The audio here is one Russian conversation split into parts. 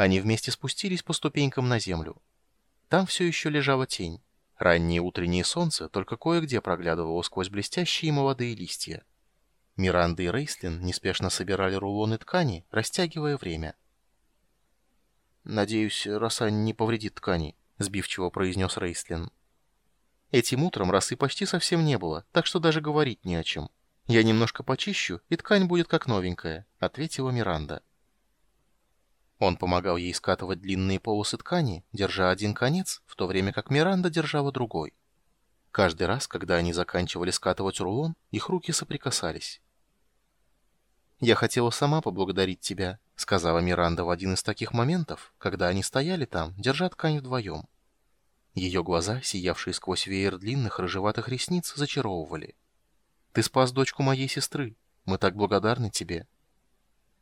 Они вместе спустились по ступенькам на землю. Там все еще лежала тень. Раннее утреннее солнце только кое-где проглядывало сквозь блестящие молодые листья. Миранда и Рейслин неспешно собирали рулоны ткани, растягивая время. «Надеюсь, роса не повредит ткани», — сбивчиво произнес Рейслин. Этим утром росы почти совсем не было, так что даже говорить не о чем. «Я немножко почищу, и ткань будет как новенькая», — ответила Миранда. Он помогал ей скатывать длинные полосы ткани, держа один конец, в то время как Миранда держала другой. Каждый раз, когда они заканчивали скатывать рулон, их руки соприкасались. «Я хотела сама поблагодарить тебя», — сказала Миранда в один из таких моментов, когда они стояли там, держа ткань вдвоем. Ее глаза, сиявшие сквозь веер длинных рыжеватых ресниц, зачаровывали. «Ты спас дочку моей сестры. Мы так благодарны тебе».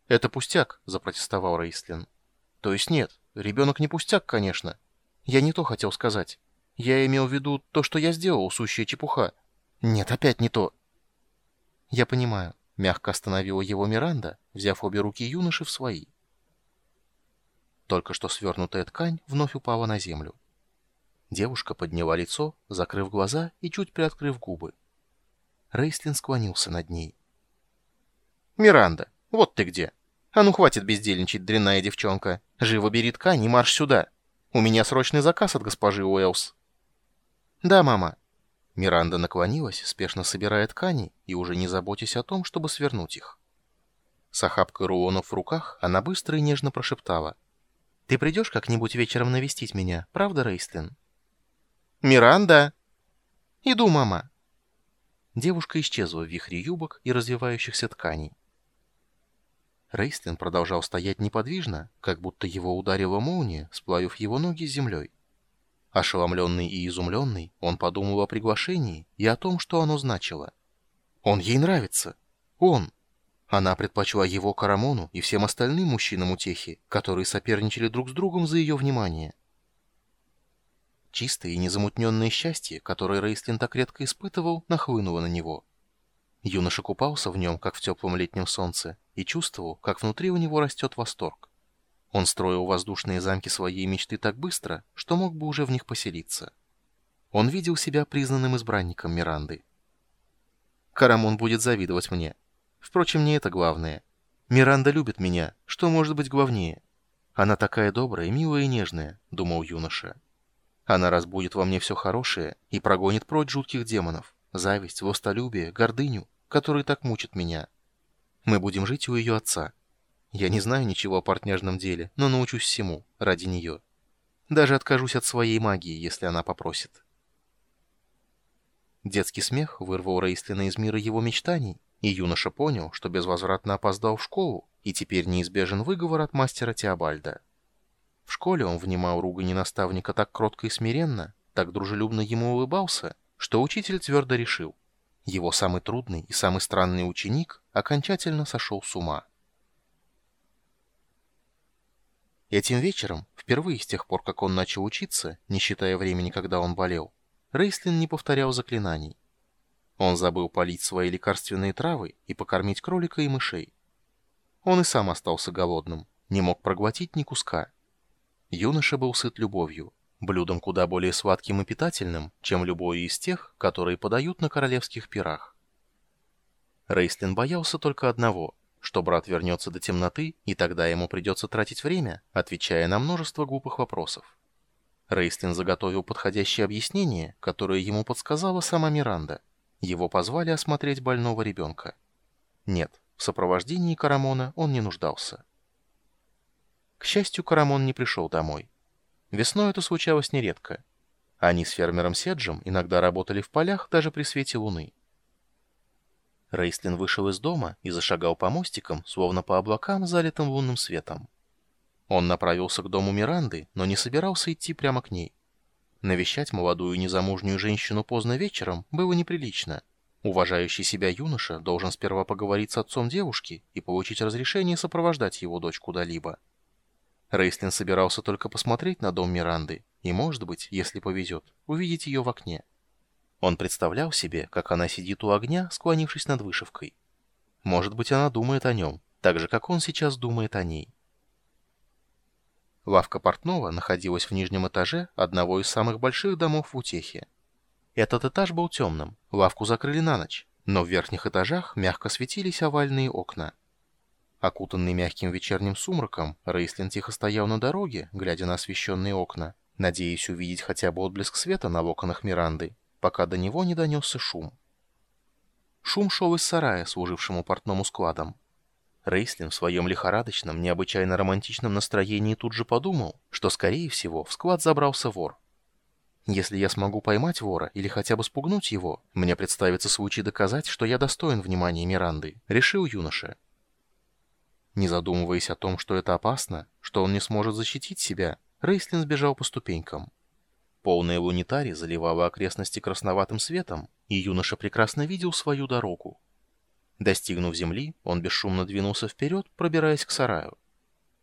«Это пустяк», — запротестовал Рейслин. «То есть нет, ребенок не пустяк, конечно. Я не то хотел сказать. Я имел в виду то, что я сделал, сущая чепуха. Нет, опять не то». «Я понимаю», — мягко остановила его Миранда, взяв обе руки юноши в свои. Только что свернутая ткань вновь упала на землю. Девушка подняла лицо, закрыв глаза и чуть приоткрыв губы. Рейслин склонился над ней. «Миранда, вот ты где!» А ну хватит бездельничать, дрянная девчонка. Живо бери ткань и марш сюда. У меня срочный заказ от госпожи Уэллс. Да, мама. Миранда наклонилась, спешно собирая ткани и уже не заботясь о том, чтобы свернуть их. С охапкой рулонов в руках она быстро и нежно прошептала. «Ты придешь как-нибудь вечером навестить меня, правда, Рейстлин?» «Миранда!» «Иду, мама!» Девушка исчезла в вихре юбок и развивающихся тканей. Рейстлин продолжал стоять неподвижно, как будто его ударила молния, сплавив его ноги с землей. Ошеломленный и изумленный, он подумал о приглашении и о том, что оно значило. Он ей нравится. Он. Она предпочла его Карамону и всем остальным мужчинам утехи, которые соперничали друг с другом за ее внимание. Чистое и незамутненное счастье, которое Рейстлин так редко испытывал, нахлынуло на него. Юноша купался в нем, как в теплом летнем солнце, и чувствовал, как внутри у него растет восторг. Он строил воздушные замки своей мечты так быстро, что мог бы уже в них поселиться. Он видел себя признанным избранником Миранды. Карамон будет завидовать мне. Впрочем, не это главное. Миранда любит меня, что может быть главнее? Она такая добрая, милая и нежная, думал юноша. Она разбудит во мне все хорошее и прогонит прочь жутких демонов, зависть, властолюбие, гордыню, которые так мучат меня. Мы будем жить у ее отца. Я не знаю ничего о партняжном деле, но научусь всему ради нее. Даже откажусь от своей магии, если она попросит. Детский смех вырвал Рейстлина из мира его мечтаний, и юноша понял, что безвозвратно опоздал в школу, и теперь неизбежен выговор от мастера Теобальда. В школе он внимал ругани наставника так кротко и смиренно, так дружелюбно ему улыбался, что учитель твердо решил — его самый трудный и самый странный ученик окончательно сошел с ума. Этим вечером, впервые с тех пор, как он начал учиться, не считая времени, когда он болел, Рейслин не повторял заклинаний. Он забыл полить свои лекарственные травы и покормить кролика и мышей. Он и сам остался голодным, не мог проглотить ни куска. Юноша был сыт любовью, блюдом куда более сладким и питательным, чем любое из тех, которые подают на королевских пирах. Рейслин боялся только одного, что брат вернется до темноты, и тогда ему придется тратить время, отвечая на множество глупых вопросов. Рейслин заготовил подходящее объяснение, которое ему подсказала сама Миранда. Его позвали осмотреть больного ребенка. Нет, в сопровождении Карамона он не нуждался. К счастью, Карамон не пришел домой. Весной это случалось нередко. Они с фермером Седжем иногда работали в полях даже при свете луны. Рейслин вышел из дома и зашагал по мостикам, словно по облакам, залитым лунным светом. Он направился к дому Миранды, но не собирался идти прямо к ней. Навещать молодую незамужнюю женщину поздно вечером было неприлично. Уважающий себя юноша должен сперва поговорить с отцом девушки и получить разрешение сопровождать его дочь куда-либо. Рейслин собирался только посмотреть на дом Миранды и, может быть, если повезет, увидеть ее в окне. Он представлял себе, как она сидит у огня, склонившись над вышивкой. Может быть, она думает о нем, так же, как он сейчас думает о ней. Лавка портного находилась в нижнем этаже одного из самых больших домов в Утехе. Этот этаж был темным, лавку закрыли на ночь, но в верхних этажах мягко светились овальные окна. Окутанный мягким вечерним сумраком, Рейслин тихо стоял на дороге, глядя на освещенные окна, надеясь увидеть хотя бы отблеск света на окнах Миранды, пока до него не донесся шум. Шум шел из сарая, служившему портному складом. Рейслин в своем лихорадочном, необычайно романтичном настроении тут же подумал, что, скорее всего, в склад забрался вор. Если я смогу поймать вора или хотя бы спугнуть его, мне представится случай доказать, что я достоин внимания Миранды, решил юноша. Не задумываясь о том, что это опасно, что он не сможет защитить себя, Рейслин сбежал по ступенькам. Полная лунитарий заливала окрестности красноватым светом, и юноша прекрасно видел свою дорогу. Достигнув земли, он бесшумно двинулся вперед, пробираясь к сараю.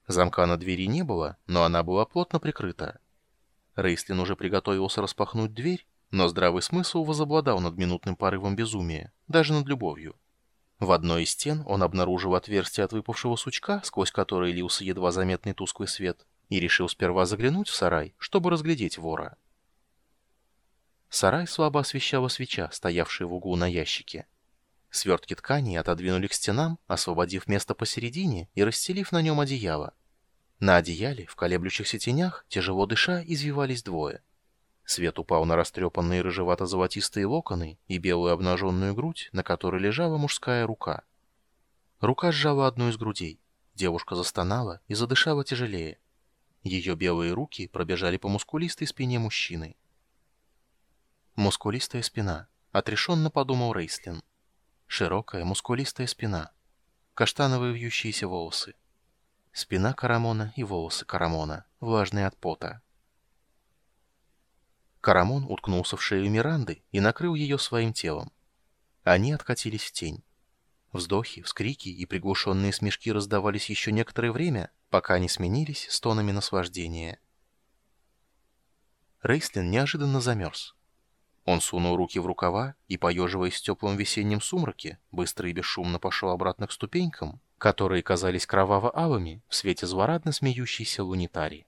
Замка на двери не было, но она была плотно прикрыта. Рейслин уже приготовился распахнуть дверь, но здравый смысл возобладал над минутным порывом безумия, даже над любовью. В одной из стен он обнаружил отверстие от выпавшего сучка, сквозь которое лился едва заметный тусклый свет, и решил сперва заглянуть в сарай, чтобы разглядеть вора. Сарай слабо освещала свеча, стоявшая в углу на ящике. Свертки ткани отодвинули к стенам, освободив место посередине и расстелив на нем одеяло. На одеяле, в колеблющихся тенях, тяжело дыша, извивались двое. Свет упал на растрепанные рыжевато-золотистые локоны и белую обнаженную грудь, на которой лежала мужская рука. Рука сжала одну из грудей. Девушка застонала и задышала тяжелее. Ее белые руки пробежали по мускулистой спине мужчины. Мускулистая спина. Отрешенно подумал Рейслин. Широкая, мускулистая спина. Каштановые вьющиеся волосы. Спина Карамона и волосы Карамона, влажные от пота. Карамон уткнулся в шею Миранды и накрыл ее своим телом. Они откатились в тень. Вздохи, вскрики и приглушенные смешки раздавались еще некоторое время, пока не сменились стонами наслаждения. Рейслин неожиданно замерз. Он сунул руки в рукава и, поеживаясь в теплом весеннем сумраке, быстро и бесшумно пошел обратно к ступенькам, которые казались кроваво-алыми в свете злорадно смеющейся лунитари.